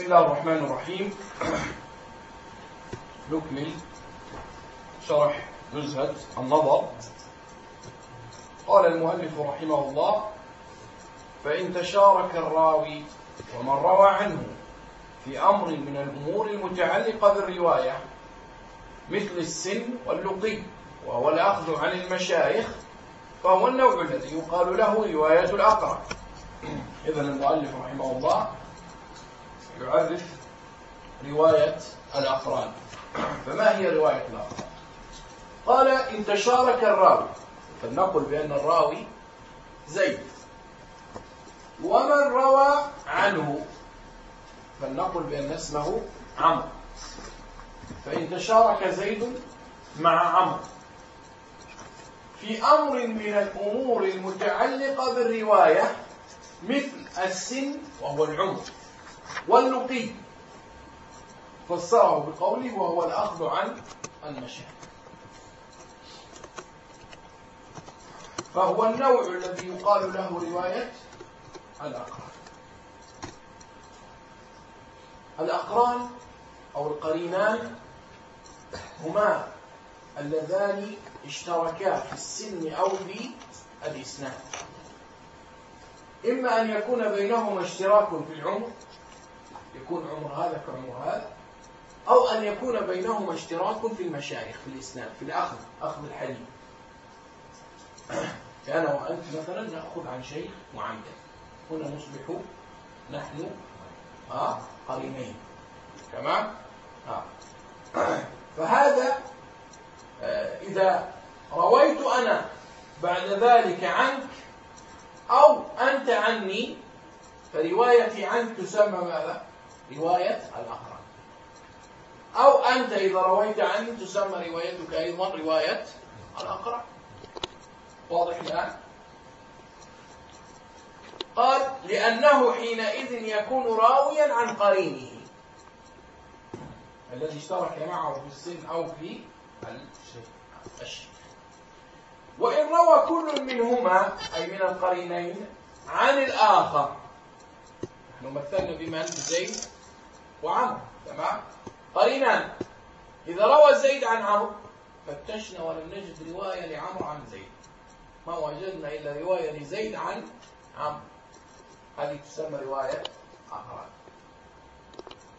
بسم الله الرحمن الرحيم. نكمل شرح نزهة النظر. قال المؤلف رحمه الله فإن تشارك الراوي ومن روى عنه في أمر من الأمور المتعلقة بالرواية مثل السن واللقي وهو الأخذ عن المشايخ فهو النوع الذي يقال له رواية الأقرب. إذن المؤلف رحمه الله يعرف رواية الأقران. فما هي رواية الأقران؟ قال إن تشارك الراوي. فلنقل بأن الراوي زيد. ومن روى عنه؟ فلنقل بأن اسمه عمرو. فإن تشارك زيد مع عمرو. في أمر من الأمور المتعلقة بالرواية مثل السن وهو العمر. واللقي فسره بقوله وهو الأخذ عن المشاهد فهو النوع الذي يقال له رواية الأقران. الأقران أو القرينان هما اللذان اشتركا في السن أو في الإسناد. إما أن يكون بينهما اشتراك في العمر يكون عمر هذا كعمر هذا أو أن يكون بينهما اشتراك في المشايخ في الإسناد في الأخذ أخذ الحديث أنا وأنت مثلا نأخذ عن شيخ معين هنا نصبح نحن آه قرينين تمام آه. فهذا آه إذا رويت أنا بعد ذلك عنك أو أنت عني فروايتي عنك تسمى ماذا؟ رواية الأقران أو أنت إذا رويت عني تسمى روايتك أيضا رواية الأقران واضح الآن؟ قال لأنه حينئذ يكون راويا عن قرينه. الذي اشترك معه في السن أو في الشيء وإن روى كل منهما أي من القرينين عن الآخر. نحن مثلنا بمن؟ زيد وعمرو تمام؟ قرينان إذا روى زيد عن عمرو فتشنا ولم نجد رواية لعمرو عن زيد. ما وجدنا إلا رواية لزيد عن عمرو هذه تسمى رواية أقران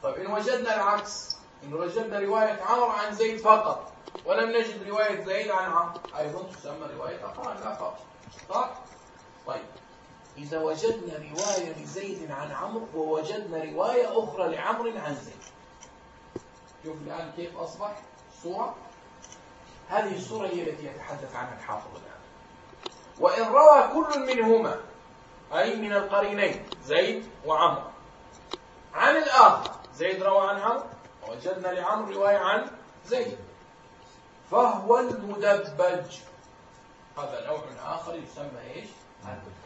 طيب إن وجدنا العكس إن وجدنا رواية عمرو عن زيد فقط ولم نجد رواية زيد عن عمرو أيضا تسمى رواية أقران لا فرق صح؟ طيب. إذا وجدنا رواية لزيد عن عمرو ووجدنا رواية أخرى لعمرو عن زيد. شوف الآن كيف أصبح الصورة. هذه الصورة هي التي يتحدث عنها الحافظ الآن. وإن روى كل منهما أي من القرينين زيد وعمرو. عن الآخر زيد روى عن عمرو ووجدنا لعمرو رواية عن زيد. فهو المدبج. هذا نوع آخر يسمى إيش؟ المدبج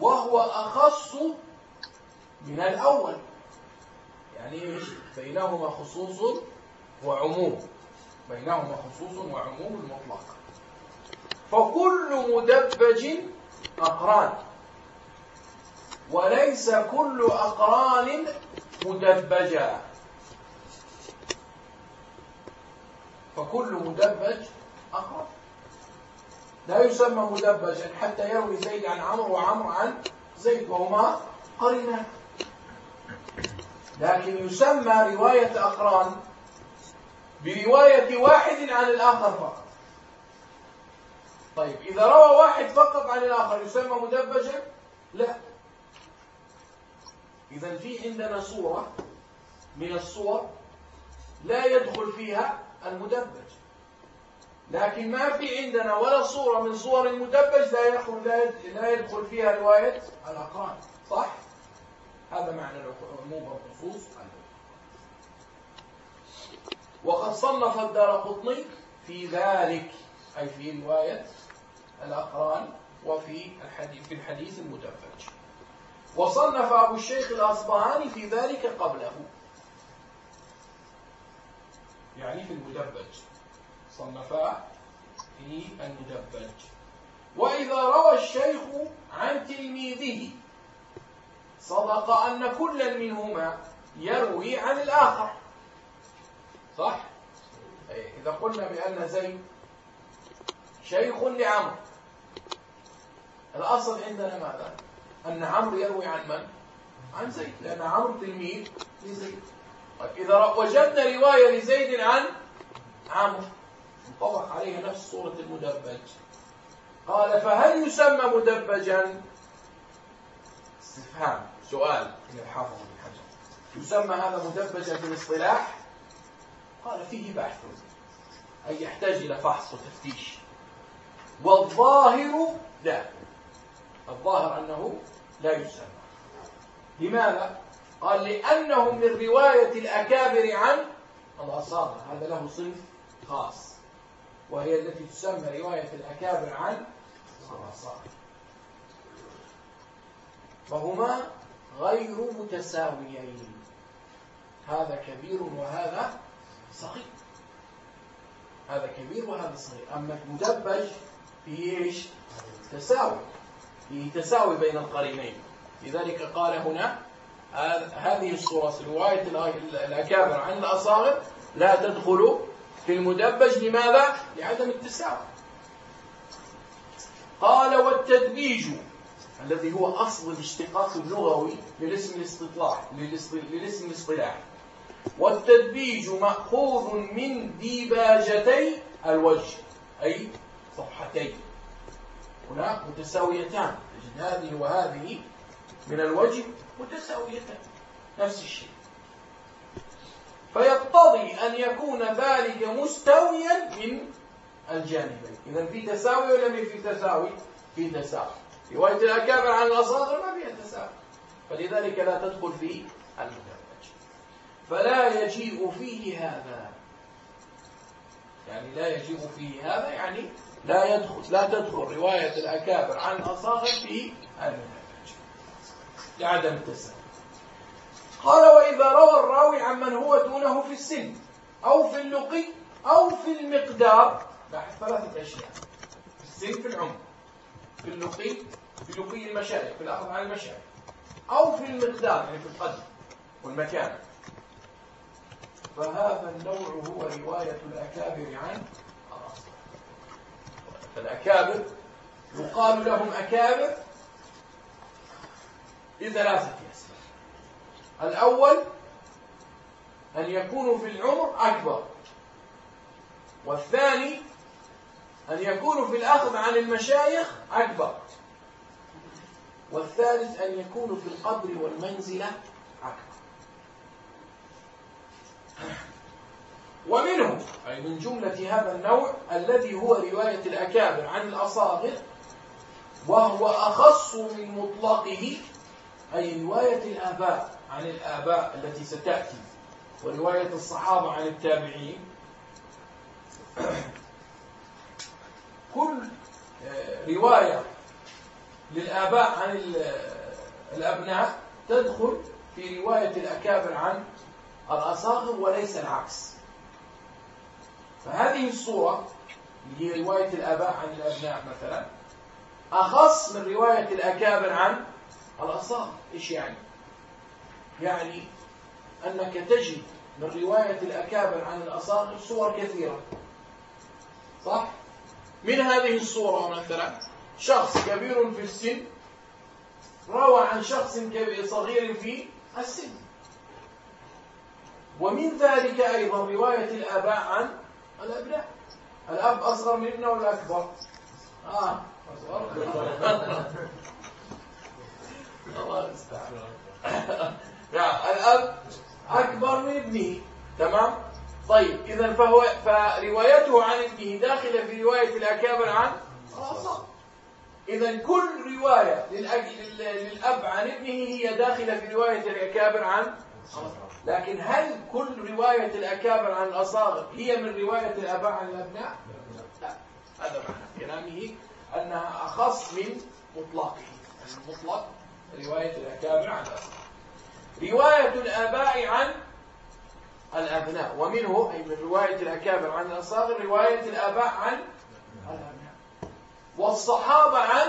وهو أخص من الأول. يعني؟ بينهما خصوص وعموم. بينهما خصوص وعموم مطلق فكل مدبج أقران. وليس كل أقران مدبجا. فكل مدبج أقران. لا يسمى مدبجا حتى يروي زيد عن عمرو وعمرو عن زيد وهما قرينان لكن يسمى رواية أقران برواية واحد عن الآخر فقط. طيب إذا روى واحد فقط عن الآخر يسمى مدبجا لا. إذا في عندنا صورة من الصور لا يدخل فيها المدبج لكن ما في عندنا ولا صورة من صور المدبج لا يدخل لا يدخل فيها رواية الأقران. صح؟ هذا معنى العموم والخصوص. وقد صنف الدار قطني في ذلك أي في رواية الأقران وفي الحديث في الحديث المدبج. وصنف أبو الشيخ الأصبهاني في ذلك قبله. يعني في المدبج. صنفا في المدبج وإذا روى الشيخ عن تلميذه صدق أن كلا منهما يروي عن الآخر صح؟ إذا قلنا بأن زيد شيخ لعمرو الأصل عندنا ماذا؟ أن عمرو يروي عن من؟ عن زيد لأن عمرو تلميذ لزيد طيب إذا وجدنا رواية لزيد عن عمرو انطبق عليها نفس صورة المدبج. قال فهل يسمى مدبجا؟ استفهام سؤال. من الحافظ بن حجر. يسمى هذا مدبجا في الاصطلاح قال فيه بحث. أي يحتاج إلى فحص وتفتيش. والظاهر لا. الظاهر أنه لا يسمى. لماذا؟ قال لأنه من رواية الأكابر عن الأصابع. هذا له صنف خاص. وهي التي تسمى رواية الأكابر عن الأصابع فهما غير متساويين. هذا كبير وهذا صغير. هذا كبير وهذا صغير. أما المدبج فيه إيش؟ تساوي. فيه تساوي بين القرينين. لذلك قال هنا هذه الصورة رواية الأكابر عن الأصاغر لا تدخل في المدبج لماذا؟ لعدم التساوي قال والتدبيج الذي هو أصل الاشتقاق اللغوي للاسم الاستطلاع للاسم الاصطلاحي. والتدبيج مأخوذ من ديباجتي الوجه أي صفحتين. هنا متساويتان تجد هذه وهذه من الوجه متساويتان. نفس الشيء. فيقتضي أن يكون ذلك مستويا من الجانبين. إذا في تساوي ولا في تساوي؟ في تساوي. رواية الأكابر عن الأصاغر ما فيها تساوي. فلذلك لا تدخل في المدرج. فلا يجيء فيه هذا. يعني لا يجيء فيه هذا يعني لا يدخل. لا تدخل رواية الأكابر عن الأصاغر في المدرج. لعدم التساوي. قال وإذا روى الراوي عمن هو دونه في السن أو في اللقي أو في المقدار لاحظ ثلاثة أشياء. في السن في العمر. في اللقي في لقي المشايخ في الأخذ عن المشايخ أو في المقدار يعني في القدر والمكان. فهذا النوع هو رواية الأكابر عن فالأكابر يقال لهم أكابر لثلاثة أسباب الأول أن يكونوا في العمر أكبر. والثاني أن يكونوا في الأخذ عن المشايخ أكبر. والثالث أن يكونوا في القدر والمنزلة أكبر. ومنه أي من جملة هذا النوع الذي هو رواية الأكابر عن الأصاغر وهو أخص من مطلقه أي رواية الآباء. عن الآباء التي ستأتي. ورواية الصحابة عن التابعين. كل آه، رواية للآباء عن الأبناء تدخل في رواية الأكابر عن الأصاغر وليس العكس. فهذه الصورة اللي هي رواية الآباء عن الأبناء مثلا أخص من رواية الأكابر عن الأصاغر. إيش يعني؟ يعني أنك تجد من رواية الأكابر عن الأصاغر صور كثيرة صح؟ من هذه الصورة مثلا شخص كبير في السن روى عن شخص كبير صغير في السن ومن ذلك أيضا رواية الآباء عن الأبناء الأب أصغر من ابنه ولا أكبر؟ آه الأب أكبر من ابنه. تمام؟ طيب إذا فهو فروايته عن ابنه داخلة في رواية الأكابر عن إذا كل رواية للأب عن ابنه هي داخلة في رواية الأكابر عن لكن هل كل رواية الأكابر عن الأصاغر هي من رواية الآباء عن الأبناء؟ لا. هذا معنى كلامه أنها أخص من مطلقه. المطلق رواية الأكابر عن الأصاغر. رواية الآباء عن الأبناء ومنه أي من رواية الأكابر عن الأصاغر رواية الآباء عن الأبناء. والصحابة عن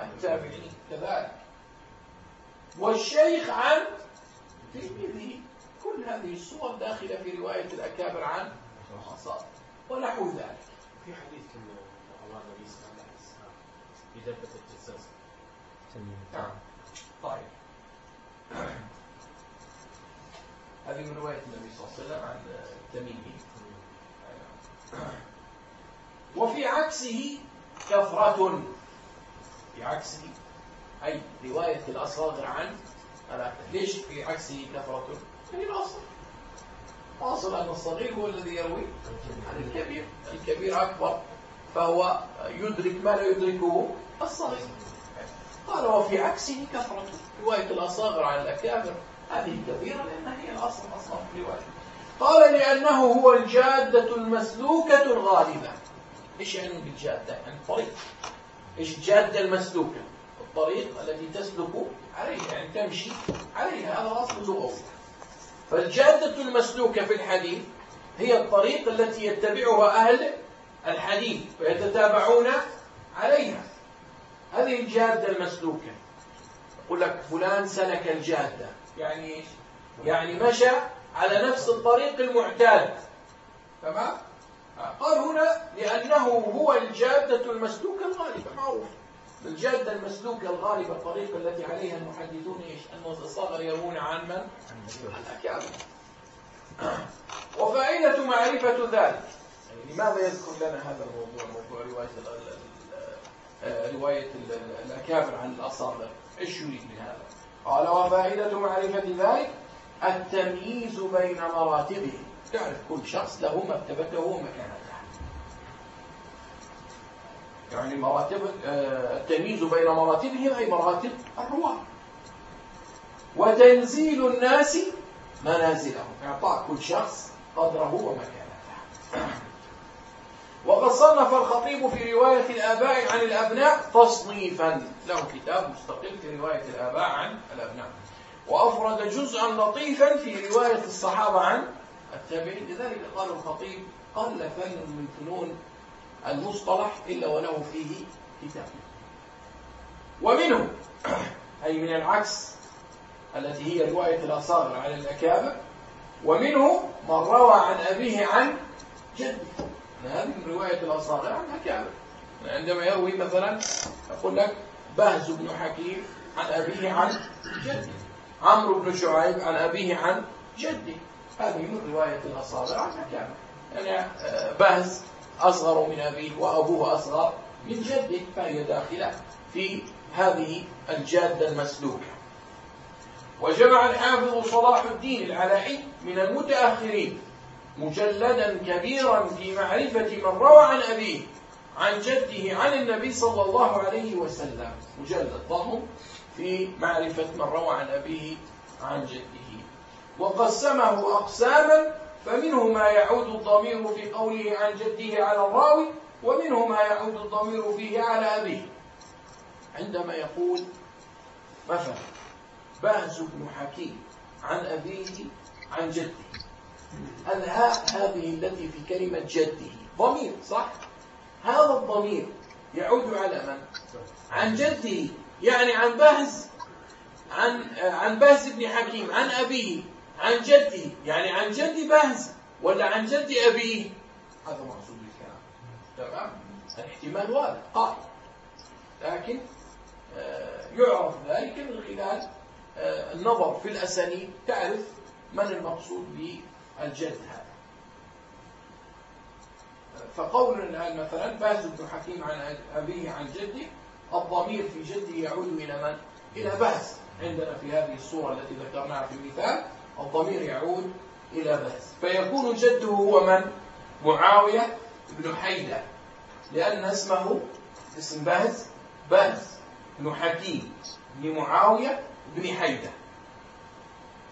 التابعين كذلك. والشيخ عن تلميذه كل هذه الصور داخلة في رواية الأكابر عن الأصابع ونحو ذلك. في حديث الله النبي صلى الله عليه وسلم في دبة الجزاز نعم. طيب. هذه من رواية النبي صلى الله عليه وسلم عن التميمي وفي عكسه كثرة في عكسه أي رواية الأصاغر عن ليش في عكسه كثرة؟ هي الأصل. الأصل أن الصغير هو الذي يروي عن الكبير. الكبير أكبر فهو يدرك ما لا يدركه الصغير. قال وفي عكسه كثرة رواية الأصاغر عن الأكابر. هذه كبيرة لأنها هي الأصل أصلا في الرواية. قال لأنه هو الجادة المسلوكة الغالبة. إيش يعني بالجادة؟ يعني الطريق. إيش الجادة المسلوكة؟ الطريق التي تسلك عليها يعني تمشي عليها هذا أصل لغوي فالجادة المسلوكة في الحديث هي الطريق التي يتبعها أهل الحديث ويتتابعون عليها. هذه الجادة المسلوكة. يقول لك فلان سلك الجادة. يعني إيش؟ يعني مشى على نفس الطريق المعتاد تمام؟ قال هنا لأنه هو الجادة المسلوكة الغالبة معروف الجادة المسلوكة الغالبة الطريقة التي عليها المحدثون إيش؟ أن الصغر يروون عن من؟ عن الأكابر وفائدة معرفة ذلك يعني لماذا يذكر لنا هذا الموضوع موضوع رواية آه، رواية الأكابر عن الأصابع إيش يريد بهذا قال وفائدة معرفة ذلك التمييز بين مراتبه. تعرف كل شخص له مرتبته ومكانته. يعني مراتب آه، التمييز بين مراتبهم أي مراتب الرواة. وتنزيل الناس منازلهم. إعطاء كل شخص قدره ومكانته. وقد صنف الخطيب في رواية الآباء عن الأبناء تصنيفا. له كتاب مستقل في رواية الآباء عن الأبناء. وأفرد جزءا لطيفا في رواية الصحابة عن التابعين. لذلك قال الخطيب قل فن من فنون المصطلح إلا وله فيه كتاب. ومنه أي من العكس التي هي رواية الأصاغر على الأكابر. ومنه من روى عن أبيه عن جده. هذه من رواية الأصاغر عن الأكابر عندما يروي مثلا يقول لك بهز بن حكيم عن أبيه عن جده. عمرو بن شعيب عن أبيه عن جده. هذه من رواية الأصاغر عن الأكابر يعني آه، بهز أصغر من أبيه وأبوه أصغر من جده. فهي داخلة في هذه الجادة المسلوكة. وجمع الحافظ صلاح الدين العلائي من المتأخرين. مجلدا كبيرا في معرفة من روى عن أبيه عن جده عن النبي صلى الله عليه وسلم. مجلد ضخم في معرفة من روى عن أبيه عن جده. وقسمه أقساما فمنه ما يعود الضمير في قوله عن جده على الراوي ومنه ما يعود الضمير فيه على أبيه. عندما يقول مثلا بهز بن حكيم عن أبيه عن جده. الهاء هذه التي في كلمة جده. ضمير صح؟ هذا الضمير يعود على من؟ عن جده يعني عن بهز عن عن بهز بن حكيم عن أبيه. عن جده يعني عن جد بهز ولا عن جد أبيه؟ هذا مقصود الكلام تمام؟ الاحتمال واضح. قائم لكن آه، يعرف ذلك من خلال آه، النظر في الأسانيد. تعرف من المقصود بالجد هذا فقول مثلا بهز بن حكيم عن أبيه عن جده الضمير في جده يعود إلى من؟ إلى بهز. عندنا في هذه الصورة التي ذكرناها في المثال الضمير يعود إلى بهز. فيكون جده هو من؟ معاوية بن حيدة لأن اسمه اسم بهز بهز بن حكيم بن معاوية بن حيدة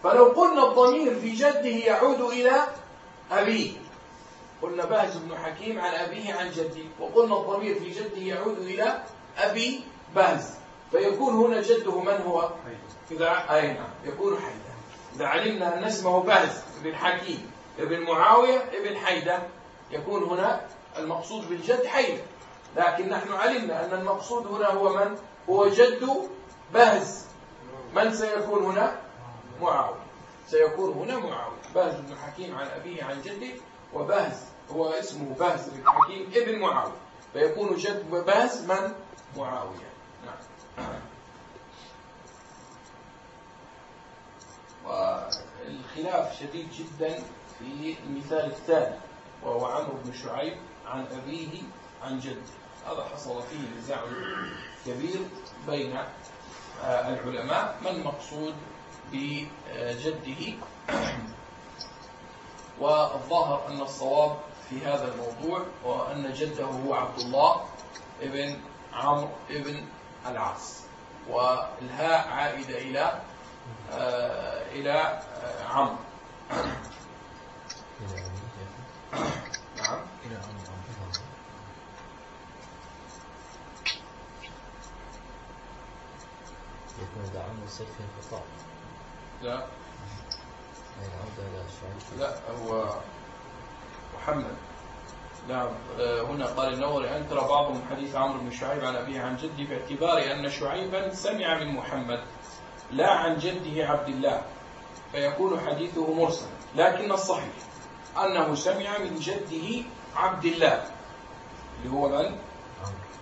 فلو قلنا الضمير في جده يعود إلى أبيه. قلنا بهز بن حكيم عن أبيه عن جده. وقلنا الضمير في جده يعود إلى أبي بهز فيكون هنا جده من هو؟ إذا أي نعم يكون حيدة إذا علمنا أن اسمه بهز بن حكيم ابن معاوية ابن حيدة يكون هنا المقصود بالجد حيدة لكن نحن علمنا أن المقصود هنا هو من؟ هو جد بهز. من سيكون هنا؟ معاوية. سيكون هنا معاوية. بهز بن حكيم عن أبيه عن جده وبهز هو اسمه بهز بن حكيم ابن معاوية. فيكون جد بهز من؟ معاوية. نعم. والخلاف شديد جدا في المثال الثاني وهو عمرو بن شعيب عن أبيه عن جده. هذا حصل فيه نزاع كبير بين آه، العلماء. ما المقصود؟ بجده والظاهر أن الصواب في هذا الموضوع وأن جده هو عبد الله ابن عمرو ابن العاص. والهاء عائدة إلى آه، إلى آه، عمرو. نعم. يكون إذا في انقطاع لا. لا هو محمد. نعم آه، هنا قال النووي أنكر بعضهم حديث عمرو بن شعيب عن أبيه عن جده باعتبار أن شعيبا سمع من محمد لا عن جده عبد الله. فيكون حديثه مرسلا لكن الصحيح أنه سمع من جده عبد الله اللي هو من؟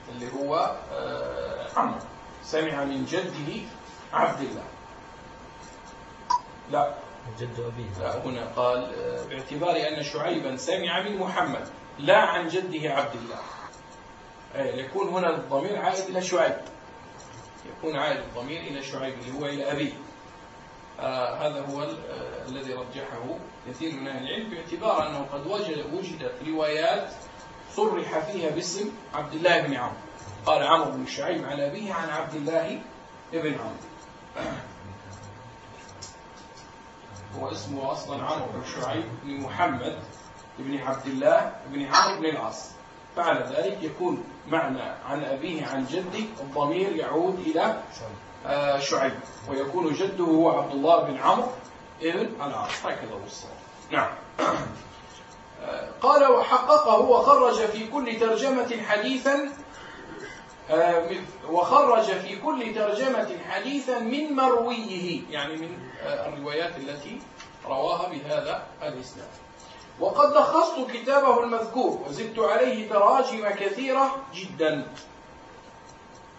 اللي هو آه، عمرو. سمع من جده عبد الله. لا. جد أبيه لا هنا قال آه، باعتبار أن شعيبا سمع من محمد لا عن جده عبد الله. أي يكون هنا الضمير عائد إلى شعيب. يكون عائد الضمير إلى شعيب اللي هو إلى أبيه. آه هذا هو آه الذي رجحه كثير من أهل العلم باعتبار أنه قد وجد وجدت روايات صرح فيها باسم عبد الله بن عمرو. قال عمرو بن شعيب عن أبيه عن عبد الله بن عمرو. هو اسمه أصلا عمرو بن شعيب بن محمد بن عبد الله بن عمرو بن العاص. فعلى ذلك يكون معنى عن أبيه عن جده الضمير يعود إلى آه، شعيب ويكون جده هو عبد الله بن عمرو بن العاص. هكذا الصواب. نعم. آه، قال وحققه وخرج في كل ترجمة حديثا وخرج في كل ترجمة حديثا من مرويه يعني من آه، الروايات التي رواها بهذا الإسناد. وقد لخصت كتابه المذكور وزدت عليه تراجم كثيرة جدا.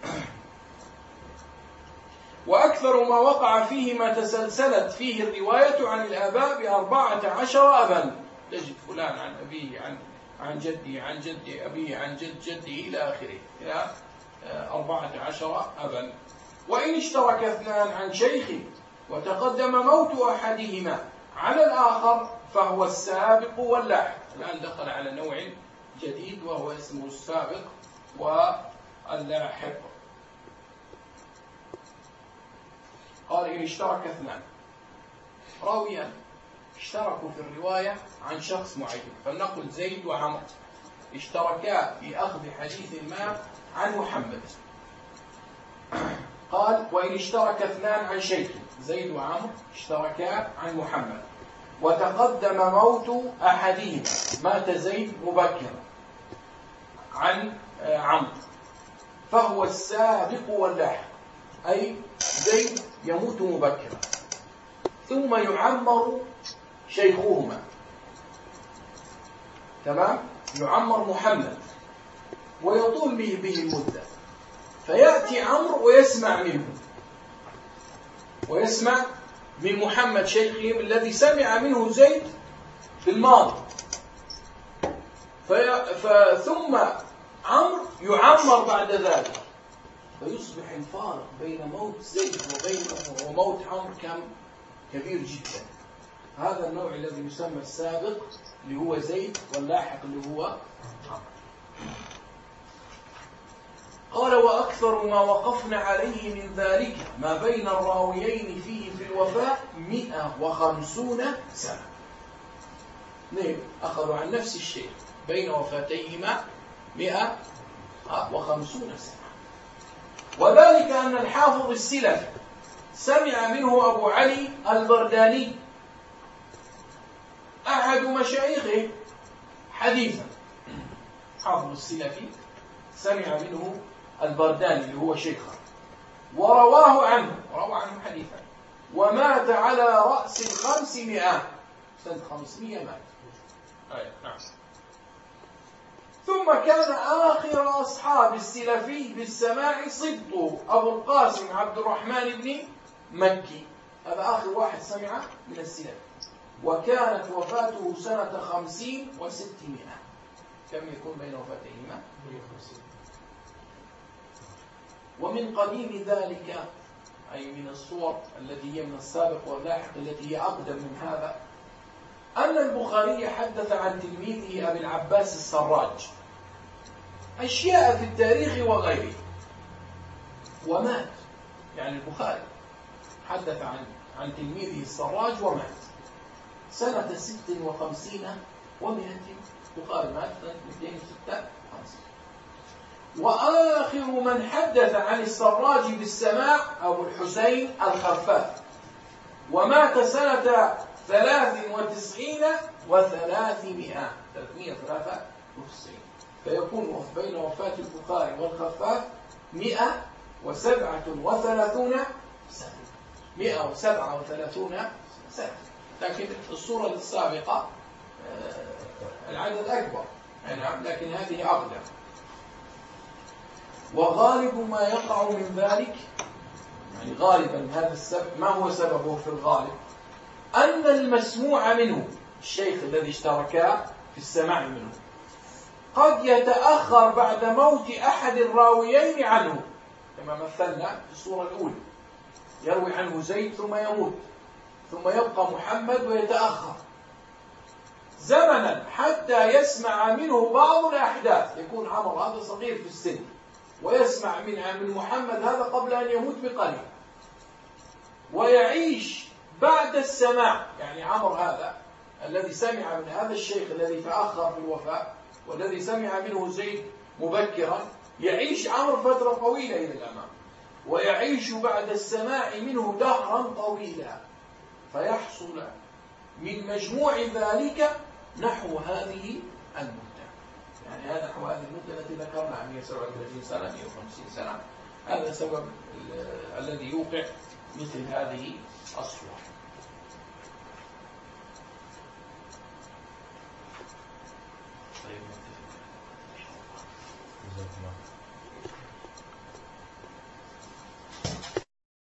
وأكثر ما وقع فيه ما تسلسلت فيه الرواية عن الآباء بأربعة عشر أبا. تجد فلان عن أبيه عن عن جدي عن جد أبيه عن جد جدي إلى آخره. آه، أربعة عشر أبا. وإن اشترك اثنان عن شيخ وتقدم موت أحدهما على الآخر فهو السابق واللاحق. الآن دخل على نوع جديد وهو اسمه السابق واللاحق. قال إن اشترك اثنان. راويان اشتركوا في الرواية عن شخص معين. فلنقل زيد وعمر. اشتركا في أخذ حديث ما عن محمد. قال وإن اشترك اثنان عن شيخ زيد وعمر اشتركا عن محمد. وتقدم موت أحدهما مات زيد مبكرا عن آه، عمرو. فهو السابق واللاحق أي زيد يموت مبكرا. ثم يعمر شيخهما. تمام؟ يعمر محمد. ويطول به به المدة فيأتي عمرو ويسمع منه. ويسمع من محمد شيخهم الذي سمع منه زيد في الماضي في ثم عمرو يعمر بعد ذلك. فيصبح الفارق بين موت زيد وبين وموت عمرو كم؟ كبير جدا. هذا النوع الذي يسمى السابق اللي هو زيد واللاحق اللي هو عمرو. قال وأكثر ما وقفنا عليه من ذلك ما بين الراويين فيه في الوفاء مئة وخمسون سنة. اثنين أخذوا عن نفس الشيء. بين وفاتيهما مئة وخمسون سنة. وذلك أن الحافظ السلفي سمع منه أبو علي البرداني أحد مشايخه حديثا. حافظ السلفي سمع منه البرداني اللي هو شيخه. ورواه عنه روى عنه حديثا. ومات على رأس الخمسمائة سنة خمسمية مات. أي نعم. ثم كان آخر أصحاب السلفي بالسماع صدق أبو القاسم عبد الرحمن بن مكي. هذا آخر واحد سمع من السلف. وكانت وفاته سنة خمسين وستمائة. كم يكون بين وفاتهما؟ ومن قديم ذلك أي من الصور التي هي من السابق واللاحق التي هي أقدم من هذا أن البخاري حدث عن تلميذه أبي العباس السراج. أشياء في التاريخ وغيره. ومات. يعني البخاري حدث عن عن تلميذه السراج ومات. سنة ست وخمسين ومئة البخاري مات سنة 256 وآخر من حدث عن السراج بالسماع أبو الحسين الخفاف. ومات سنة ثلاث وتسعين وثلاثمائة. ثلاثمائة ثلاثة وتسعين. فيكون بين وفاة البخاري والخفاف مئة وسبعة وثلاثون سنة. مئة وسبعة وثلاثون سنة. لكن الصورة السابقة آه، العدد أكبر. نعم لكن هذه أقدم. وغالب ما يقع من ذلك يعني غالبا هذا السبب ما هو سببه في الغالب؟ أن المسموع منه الشيخ الذي اشتركا في السماع منه قد يتأخر بعد موت أحد الراويين عنه. كما مثلنا في الصورة الأولى يروي عنه زيد ثم يموت ثم يبقى محمد ويتأخر. زمنا حتى يسمع منه بعض الأحداث يكون عمر هذا صغير في السن. ويسمع من من محمد هذا قبل أن يموت بقليل. ويعيش بعد السماع. يعني عمر هذا الذي سمع من هذا الشيخ الذي تأخر في الوفاة والذي سمع منه زيد مبكرا يعيش عمر فترة طويلة إلى الأمام. ويعيش بعد السماع منه دهرا طويلا. فيحصل من مجموع ذلك نحو هذه المدة يعني هذا نحو هذه المدة التي ذكرنا 137 سنة 150 سنة. هذا سبب الذي يوقع مثل هذه الصور